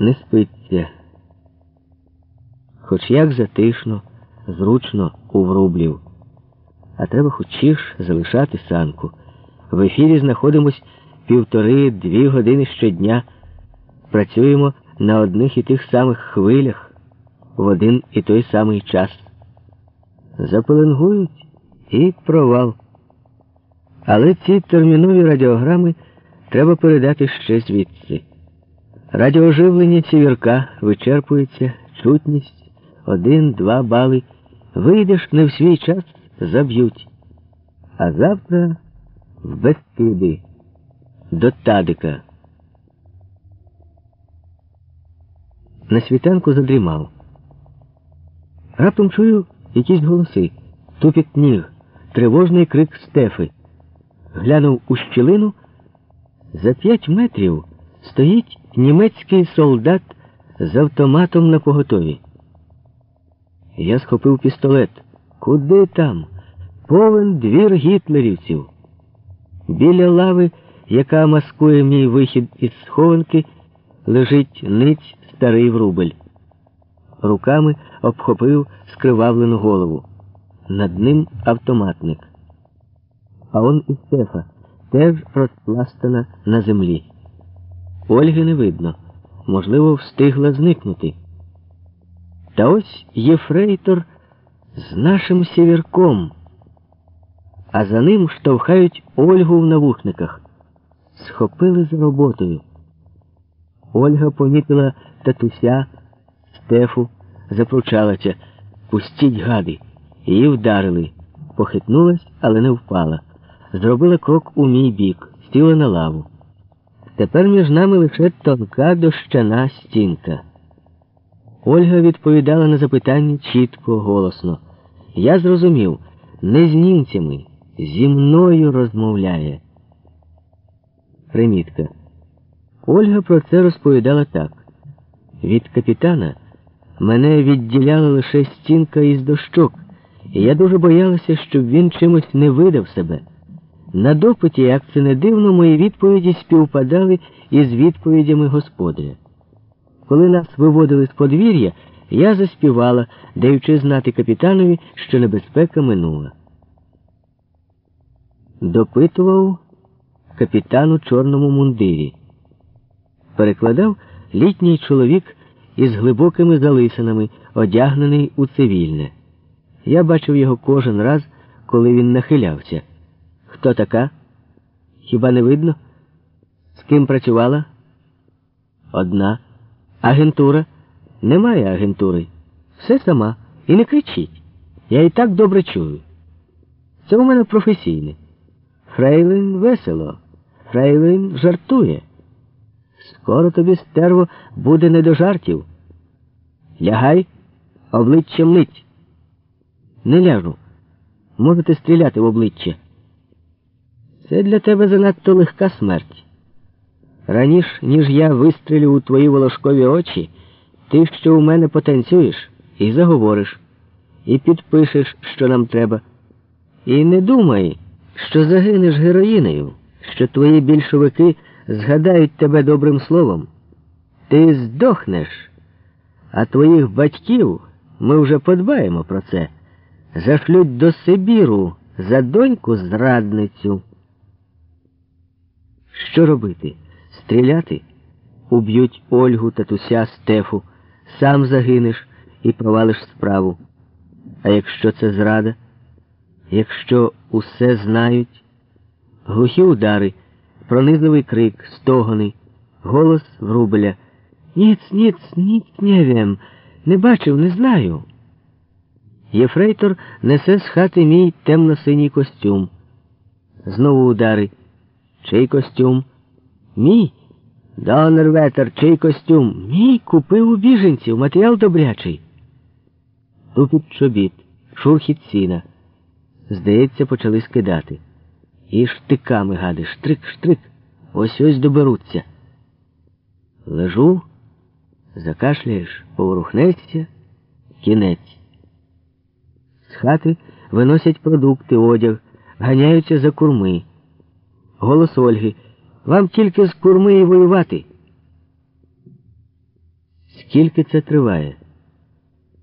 Не спиться. Хоч як затишно, зручно у врублів. А треба хочеш залишати санку. В ефірі знаходимось півтори-дві години щодня. Працюємо на одних і тих самих хвилях в один і той самий час. Запеленгують і провал. Але ці термінові радіограми треба передати ще звідси. Радіоживлення цівірка вичерпується, чутність, один-два бали. Вийдеш не в свій час, заб'ють. А завтра в Бескиди, до Тадика. На світанку задрімав. Раптом чую якісь голоси, тупіт ніг, тривожний крик Стефи. Глянув у щілину. За п'ять метрів стоїть німецький солдат з автоматом на поготові. Я схопив пістолет. Куди там? Повен двір гітлерівців. Біля лави, яка маскує мій вихід із схованки, лежить ниць старий врубель. Руками обхопив скривавлену голову. Над ним автоматник. А он і Стефа теж розпластана на землі. Ольги не видно. Можливо, встигла зникнути. Та ось єфрейтор з нашим сівірком, а за ним штовхають Ольгу в навушниках. Схопили за роботою. Ольга помітила татуся, Стефу, запручалася. Пустіть гади. Її вдарили. Похитнулась, але не впала. Зробила крок у мій бік, сіла на лаву. Тепер між нами лише тонка дощана стінка. Ольга відповідала на запитання чітко, голосно. Я зрозумів, не з німцями, зі мною розмовляє. Примітка. Ольга про це розповідала так. Від капітана мене відділяла лише стінка із дощок, і я дуже боялася, щоб він чимось не видав себе. На допиті, як це не дивно, мої відповіді співпадали із відповідями господаря. Коли нас виводили з подвір'я, я заспівала, даючи знати капітанові, що небезпека минула. Допитував капітан у чорному мундирі. Перекладав літній чоловік із глибокими залисинами, одягнений у цивільне. Я бачив його кожен раз, коли він нахилявся. Хто така? Хіба не видно? З ким працювала? Одна. Агентура? Немає агентури. Все сама. І не кричіть. Я і так добре чую. Це у мене професійне. Фрейлин весело. Фрейлин жартує. Скоро тобі, стерво, буде не до жартів. Лягай, обличчям лить. Не ляжу. Можете стріляти в обличчя. Це для тебе занадто легка смерть. Раніш, ніж я вистрілю у твої волошкові очі, ти що у мене потанцюєш і заговориш, і підпишеш, що нам треба. І не думай, що загинеш героїнею, що твої більшовики згадають тебе добрим словом. Ти здохнеш, а твоїх батьків ми вже подбаємо про це. Зашлють до Сибіру за доньку зрадницю. Що робити? Стріляти? Уб'ють Ольгу, татуся, Стефу, сам загинеш і провалиш справу. А якщо це зрада, якщо усе знають, глухі удари, пронизливий крик, стогони, голос Врубеля. Ніц, ніц, ніц, не не бачив, не знаю. Єфрейтор несе з хати мій темно-синій костюм. Знову удари. Чий костюм? Мій? Донерветер, чий костюм? Мій купив у біженців, матеріал добрячий. Тупіт чобіт, шурхіт сіна. Здається, почали скидати. І штиками гади, штрик, штрик. Ось ось доберуться. Лежу, закашляєш, поворухнешся, кінець. З хати виносять продукти, одяг, ганяються за курми. Голос Ольги. Вам тільки з курми і воювати. Скільки це триває?